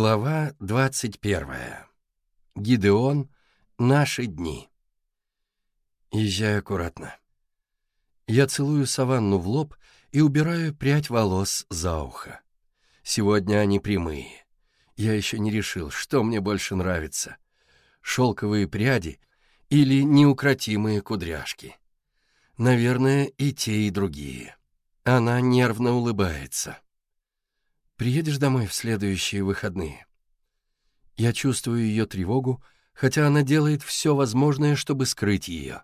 Глава 21. Гидеон. Наши дни. Езжай аккуратно. Я целую саванну в лоб и убираю прядь волос за ухо. Сегодня они прямые. Я еще не решил, что мне больше нравится. Шелковые пряди или неукротимые кудряшки. Наверное, и те, и другие. Она нервно улыбается. — Приедешь домой в следующие выходные?» Я чувствую ее тревогу, хотя она делает все возможное, чтобы скрыть ее.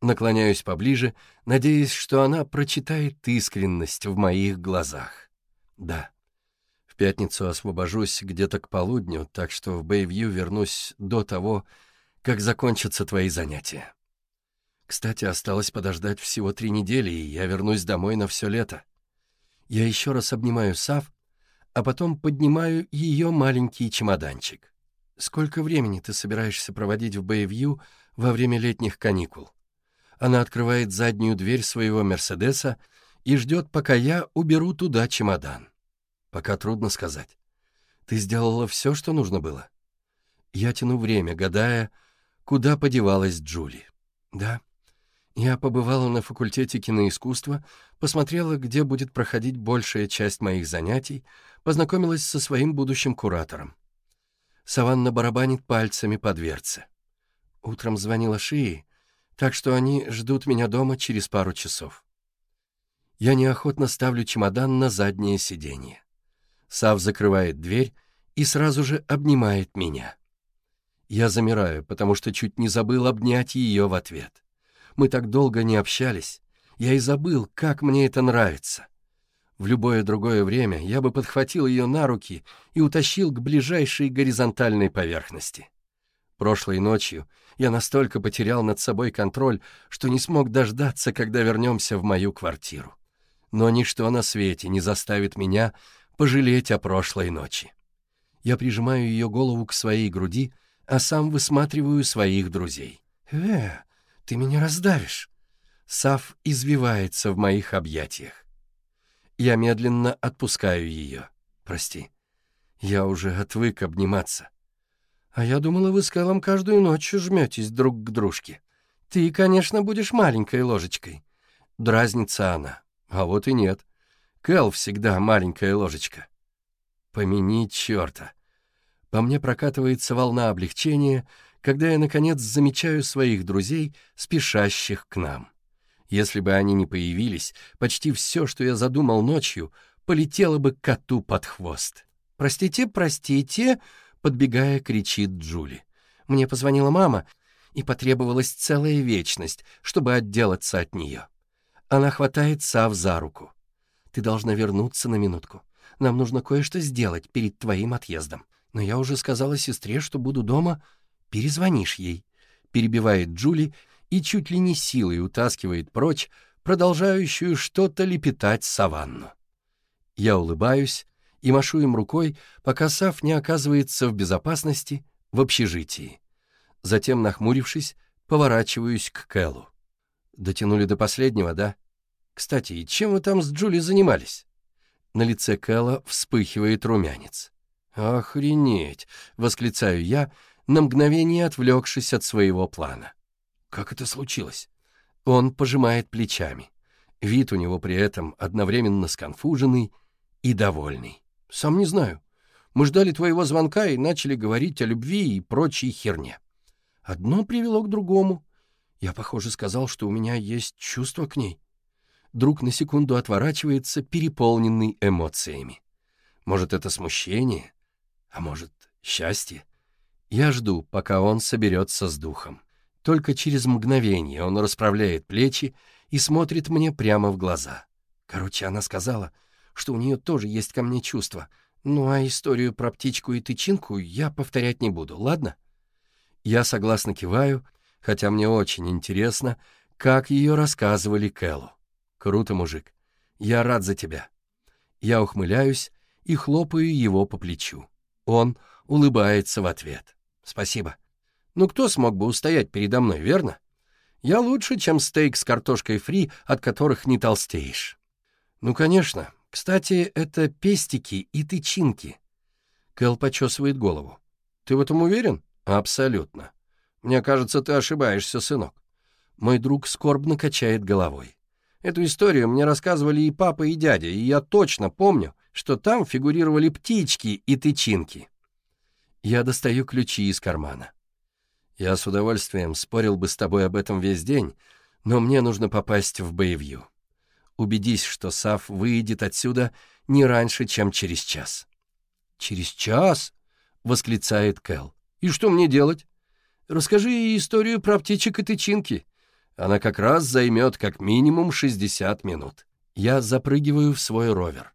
Наклоняюсь поближе, надеясь, что она прочитает искренность в моих глазах. Да. В пятницу освобожусь где-то к полудню, так что в Бэйвью вернусь до того, как закончатся твои занятия. Кстати, осталось подождать всего три недели, и я вернусь домой на все лето. Я еще раз обнимаю Сав, а потом поднимаю ее маленький чемоданчик. «Сколько времени ты собираешься проводить в Бэйвью во время летних каникул?» Она открывает заднюю дверь своего «Мерседеса» и ждет, пока я уберу туда чемодан. Пока трудно сказать. Ты сделала все, что нужно было? Я тяну время, гадая, куда подевалась Джули. Да, я побывала на факультете киноискусства, посмотрела, где будет проходить большая часть моих занятий, познакомилась со своим будущим куратором. Саванна барабанит пальцами по дверце. Утром звонила Шии, так что они ждут меня дома через пару часов. Я неохотно ставлю чемодан на заднее сиденье. Сав закрывает дверь и сразу же обнимает меня. Я замираю, потому что чуть не забыл обнять ее в ответ. Мы так долго не общались. Я и забыл, как мне это нравится. В любое другое время я бы подхватил ее на руки и утащил к ближайшей горизонтальной поверхности. Прошлой ночью я настолько потерял над собой контроль, что не смог дождаться, когда вернемся в мою квартиру. Но ничто на свете не заставит меня пожалеть о прошлой ночи. Я прижимаю ее голову к своей груди, а сам высматриваю своих друзей. «Э, ты меня раздавишь!» Сав извивается в моих объятиях. Я медленно отпускаю ее. Прости. Я уже отвык обниматься. А я думала, вы с Кэлом каждую ночь жметесь друг к дружке. Ты, конечно, будешь маленькой ложечкой. Дразнится она. А вот и нет. Кэл всегда маленькая ложечка. Помяни черта. По мне прокатывается волна облегчения, когда я, наконец, замечаю своих друзей, спешащих к нам. Если бы они не появились, почти все, что я задумал ночью, полетело бы коту под хвост. «Простите, простите!» — подбегая, кричит Джули. «Мне позвонила мама, и потребовалась целая вечность, чтобы отделаться от нее. Она хватает Сав за руку. «Ты должна вернуться на минутку. Нам нужно кое-что сделать перед твоим отъездом. Но я уже сказала сестре, что буду дома. Перезвонишь ей», — перебивает Джули, и чуть ли не силой утаскивает прочь продолжающую что-то лепетать саванну. Я улыбаюсь и машу им рукой, пока Сав не оказывается в безопасности в общежитии. Затем, нахмурившись, поворачиваюсь к Кэллу. Дотянули до последнего, да? Кстати, и чем вы там с Джули занимались? На лице Кэлла вспыхивает румянец. «Охренеть!» — восклицаю я, на мгновение отвлекшись от своего плана. Как это случилось? Он пожимает плечами. Вид у него при этом одновременно сконфуженный и довольный. Сам не знаю. Мы ждали твоего звонка и начали говорить о любви и прочей херне. Одно привело к другому. Я, похоже, сказал, что у меня есть чувство к ней. Друг на секунду отворачивается, переполненный эмоциями. Может, это смущение, а может, счастье. Я жду, пока он соберется с духом. Только через мгновение он расправляет плечи и смотрит мне прямо в глаза. Короче, она сказала, что у нее тоже есть ко мне чувства. Ну а историю про птичку и тычинку я повторять не буду, ладно? Я согласно киваю, хотя мне очень интересно, как ее рассказывали Кэллу. Круто, мужик. Я рад за тебя. Я ухмыляюсь и хлопаю его по плечу. Он улыбается в ответ. Спасибо. Ну кто смог бы устоять передо мной, верно? Я лучше, чем стейк с картошкой фри, от которых не толстеешь. Ну, конечно. Кстати, это пестики и тычинки. Кэл почесывает голову. Ты в этом уверен? Абсолютно. Мне кажется, ты ошибаешься, сынок. Мой друг скорбно качает головой. Эту историю мне рассказывали и папа, и дядя, и я точно помню, что там фигурировали птички и тычинки. Я достаю ключи из кармана. Я с удовольствием спорил бы с тобой об этом весь день, но мне нужно попасть в боевью. Убедись, что Сав выйдет отсюда не раньше, чем через час». «Через час?» — восклицает Кэл. «И что мне делать? Расскажи ей историю про птичек и тычинки. Она как раз займет как минимум 60 минут». Я запрыгиваю в свой ровер.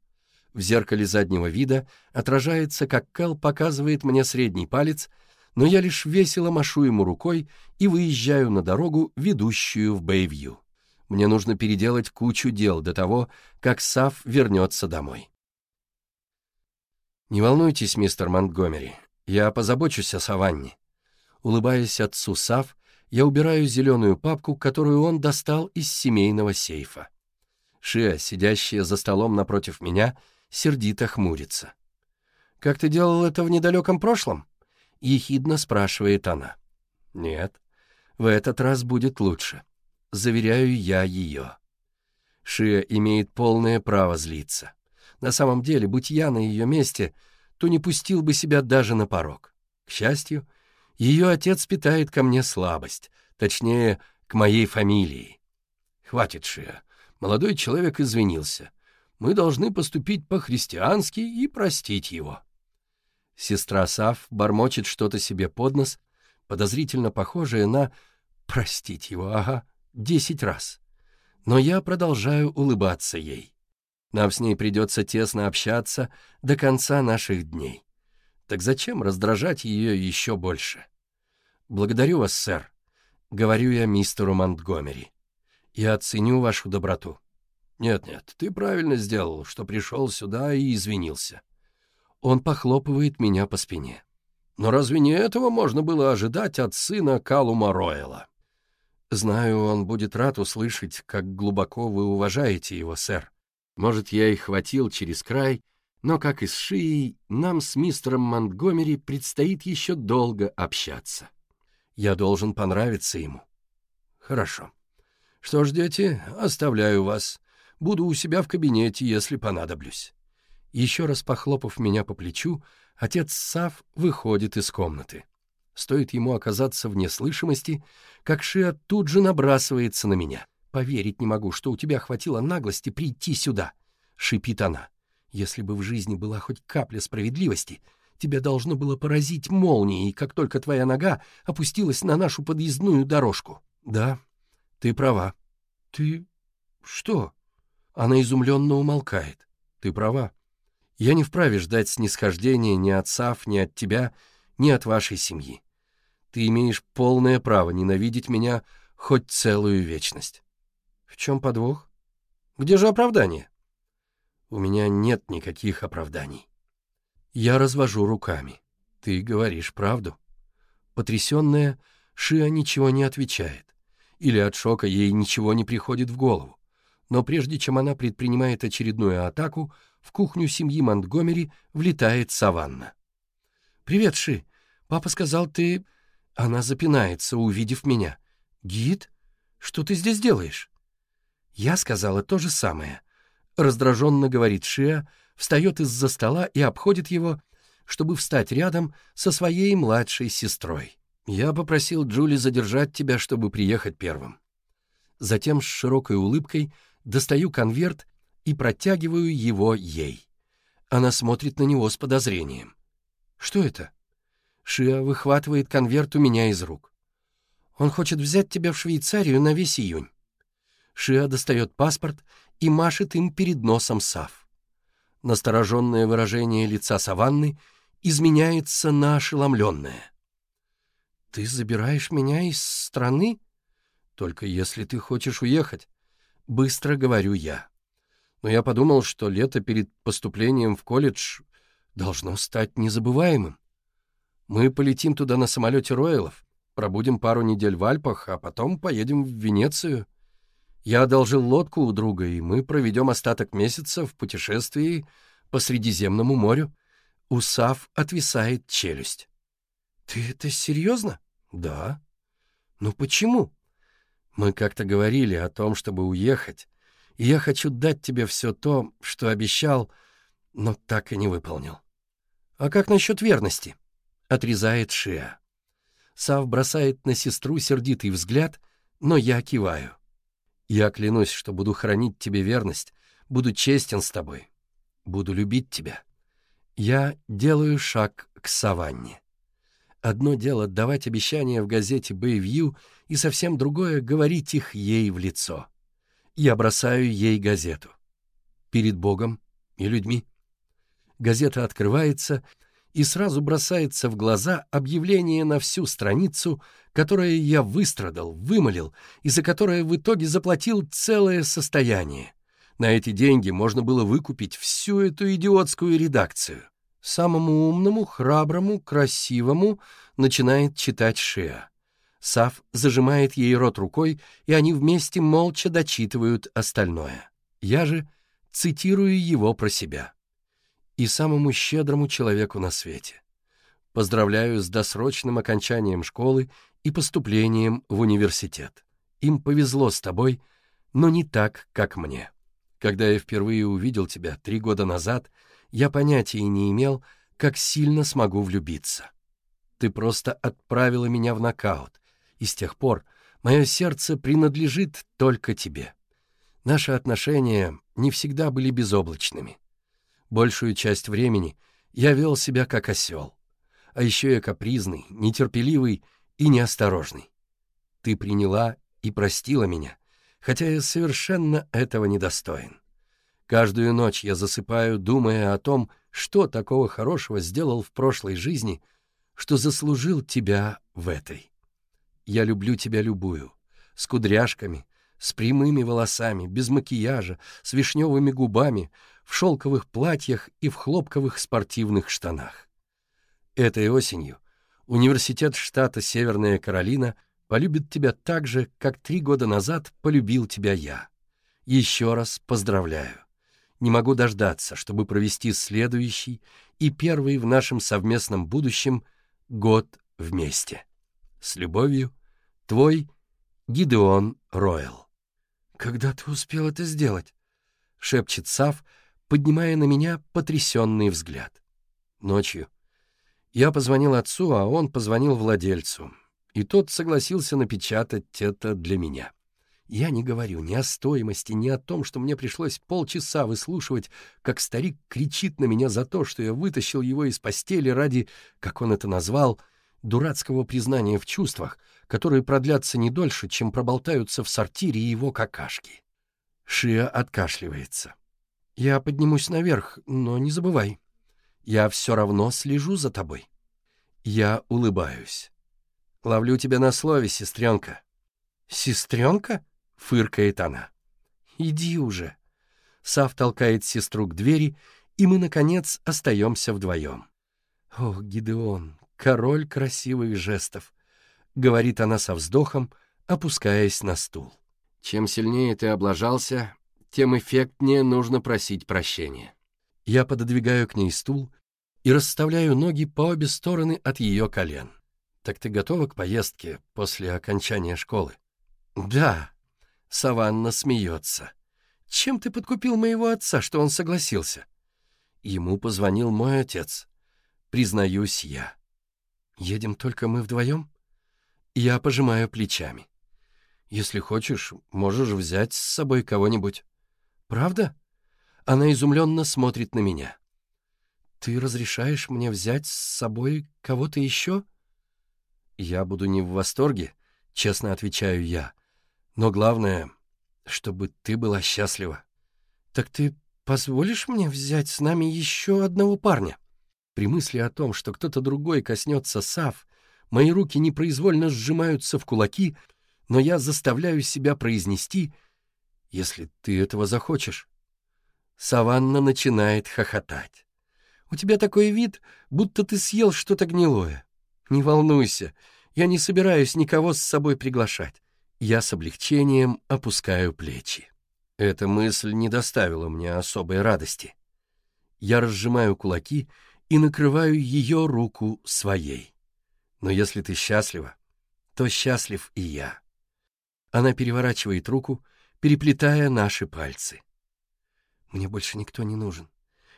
В зеркале заднего вида отражается, как Кэл показывает мне средний палец — но я лишь весело машу ему рукой и выезжаю на дорогу, ведущую в Бэйвью. Мне нужно переделать кучу дел до того, как Сав вернется домой. «Не волнуйтесь, мистер Монтгомери, я позабочусь о Саванне». Улыбаясь отцу Сав, я убираю зеленую папку, которую он достал из семейного сейфа. Шиа, сидящая за столом напротив меня, сердито хмурится. «Как ты делал это в недалеком прошлом?» — ехидно спрашивает она. «Нет, в этот раз будет лучше», — заверяю я ее. Шия имеет полное право злиться. На самом деле, будь я на ее месте, то не пустил бы себя даже на порог. К счастью, ее отец питает ко мне слабость, точнее, к моей фамилии. «Хватит, Шия», — молодой человек извинился. «Мы должны поступить по-христиански и простить его». Сестра Сав бормочет что-то себе под нос, подозрительно похожее на «простить его, ага, десять раз». Но я продолжаю улыбаться ей. Нам с ней придется тесно общаться до конца наших дней. Так зачем раздражать ее еще больше? «Благодарю вас, сэр», — говорю я мистеру Монтгомери. «Я оценю вашу доброту». «Нет-нет, ты правильно сделал, что пришел сюда и извинился». Он похлопывает меня по спине. Но разве не этого можно было ожидать от сына Калума Ройла? Знаю, он будет рад услышать, как глубоко вы уважаете его, сэр. Может, я и хватил через край, но, как и с Шией, нам с мистером Монтгомери предстоит еще долго общаться. Я должен понравиться ему. Хорошо. Что ж, дети, оставляю вас. Буду у себя в кабинете, если понадоблюсь. Еще раз похлопав меня по плечу, отец Сав выходит из комнаты. Стоит ему оказаться вне слышимости, как Шиа тут же набрасывается на меня. «Поверить не могу, что у тебя хватило наглости прийти сюда», — шипит она. «Если бы в жизни была хоть капля справедливости, тебя должно было поразить молнией, как только твоя нога опустилась на нашу подъездную дорожку». «Да, ты права». «Ты... что?» Она изумленно умолкает. «Ты права. Я не вправе ждать снисхождения ни от Сав, ни от тебя, ни от вашей семьи. Ты имеешь полное право ненавидеть меня хоть целую вечность. В чем подвох? Где же оправдание? У меня нет никаких оправданий. Я развожу руками. Ты говоришь правду. Потрясенная, Шиа ничего не отвечает. Или от шока ей ничего не приходит в голову. Но прежде чем она предпринимает очередную атаку, в кухню семьи Монтгомери влетает Саванна. «Привет, Ши. Папа сказал, ты...» Она запинается, увидев меня. «Гид? Что ты здесь делаешь?» Я сказала то же самое. Раздраженно говорит Шиа, встает из-за стола и обходит его, чтобы встать рядом со своей младшей сестрой. «Я попросил Джули задержать тебя, чтобы приехать первым». Затем с широкой улыбкой достаю конверт и протягиваю его ей. Она смотрит на него с подозрением. «Что это?» Шиа выхватывает конверт у меня из рук. «Он хочет взять тебя в Швейцарию на весь июнь». Шиа достает паспорт и машет им перед носом Сав. Настороженное выражение лица Саванны изменяется на ошеломленное. «Ты забираешь меня из страны?» «Только если ты хочешь уехать», — быстро говорю я но я подумал, что лето перед поступлением в колледж должно стать незабываемым. Мы полетим туда на самолете Ройлов, пробудем пару недель в Альпах, а потом поедем в Венецию. Я одолжил лодку у друга, и мы проведем остаток месяца в путешествии по Средиземному морю. У Сав отвисает челюсть. «Ты это серьезно?» «Да». «Ну почему?» «Мы как-то говорили о том, чтобы уехать, и я хочу дать тебе все то, что обещал, но так и не выполнил. А как насчет верности? Отрезает Шиа. Сав бросает на сестру сердитый взгляд, но я киваю. Я клянусь, что буду хранить тебе верность, буду честен с тобой, буду любить тебя. Я делаю шаг к саванне. Одно дело давать обещания в газете «Бэйвью» и совсем другое — говорить их ей в лицо. Я бросаю ей газету. Перед Богом и людьми. Газета открывается, и сразу бросается в глаза объявление на всю страницу, которое я выстрадал, вымолил, и за которое в итоге заплатил целое состояние. На эти деньги можно было выкупить всю эту идиотскую редакцию. Самому умному, храброму, красивому начинает читать Шиа. Сав зажимает ей рот рукой, и они вместе молча дочитывают остальное. Я же цитирую его про себя. И самому щедрому человеку на свете. Поздравляю с досрочным окончанием школы и поступлением в университет. Им повезло с тобой, но не так, как мне. Когда я впервые увидел тебя три года назад, я понятия не имел, как сильно смогу влюбиться. Ты просто отправила меня в нокаут, и с тех пор мое сердце принадлежит только тебе. Наши отношения не всегда были безоблачными. Большую часть времени я вел себя как осел. А еще я капризный, нетерпеливый и неосторожный. Ты приняла и простила меня, хотя я совершенно этого недостоин. Каждую ночь я засыпаю, думая о том, что такого хорошего сделал в прошлой жизни, что заслужил тебя в этой. Я люблю тебя любую. С кудряшками, с прямыми волосами, без макияжа, с вишневыми губами, в шелковых платьях и в хлопковых спортивных штанах. Этой осенью университет штата Северная Каролина полюбит тебя так же, как три года назад полюбил тебя я. Еще раз поздравляю. Не могу дождаться, чтобы провести следующий и первый в нашем совместном будущем год вместе. С любовью, твой Гидеон Ройл. «Когда ты успел это сделать?» — шепчет Сав, поднимая на меня потрясенный взгляд. Ночью. Я позвонил отцу, а он позвонил владельцу, и тот согласился напечатать это для меня. Я не говорю ни о стоимости, ни о том, что мне пришлось полчаса выслушивать, как старик кричит на меня за то, что я вытащил его из постели ради, как он это назвал, — дурацкого признания в чувствах, которые продлятся не дольше, чем проболтаются в сортире его какашки. Шия откашливается. «Я поднимусь наверх, но не забывай. Я все равно слежу за тобой». Я улыбаюсь. «Ловлю тебя на слове, сестренка». «Сестренка?» — фыркает она. «Иди уже». Сав толкает сестру к двери, и мы, наконец, остаемся вдвоем. «Ох, Гидеон, король красивых жестов», — говорит она со вздохом, опускаясь на стул. «Чем сильнее ты облажался, тем эффектнее нужно просить прощения». Я пододвигаю к ней стул и расставляю ноги по обе стороны от ее колен. «Так ты готова к поездке после окончания школы?» «Да», — Саванна смеется. «Чем ты подкупил моего отца, что он согласился?» Ему позвонил мой отец. Признаюсь я. «Едем только мы вдвоем?» Я пожимаю плечами. «Если хочешь, можешь взять с собой кого-нибудь». «Правда?» Она изумленно смотрит на меня. «Ты разрешаешь мне взять с собой кого-то еще?» «Я буду не в восторге», — честно отвечаю я. «Но главное, чтобы ты была счастлива». «Так ты позволишь мне взять с нами еще одного парня?» При мысли о том, что кто-то другой коснется Сав, мои руки непроизвольно сжимаются в кулаки, но я заставляю себя произнести «Если ты этого захочешь». Саванна начинает хохотать. «У тебя такой вид, будто ты съел что-то гнилое. Не волнуйся, я не собираюсь никого с собой приглашать. Я с облегчением опускаю плечи. Эта мысль не доставила мне особой радости. Я разжимаю кулаки и накрываю ее руку своей. Но если ты счастлива, то счастлив и я. Она переворачивает руку, переплетая наши пальцы. Мне больше никто не нужен.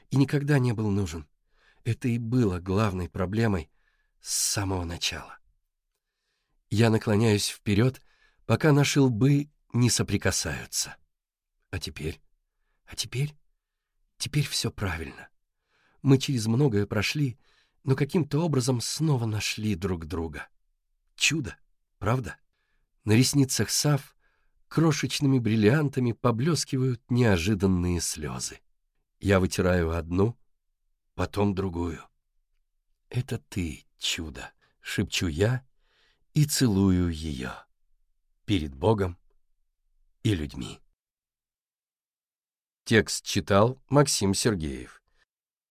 И никогда не был нужен. Это и было главной проблемой с самого начала. Я наклоняюсь вперед, пока наши лбы не соприкасаются. А теперь? А теперь? Теперь все правильно. Мы через многое прошли, но каким-то образом снова нашли друг друга. Чудо, правда? На ресницах Сав крошечными бриллиантами поблескивают неожиданные слезы. Я вытираю одну, потом другую. «Это ты, чудо!» — шепчу я и целую ее перед Богом и людьми. Текст читал Максим Сергеев.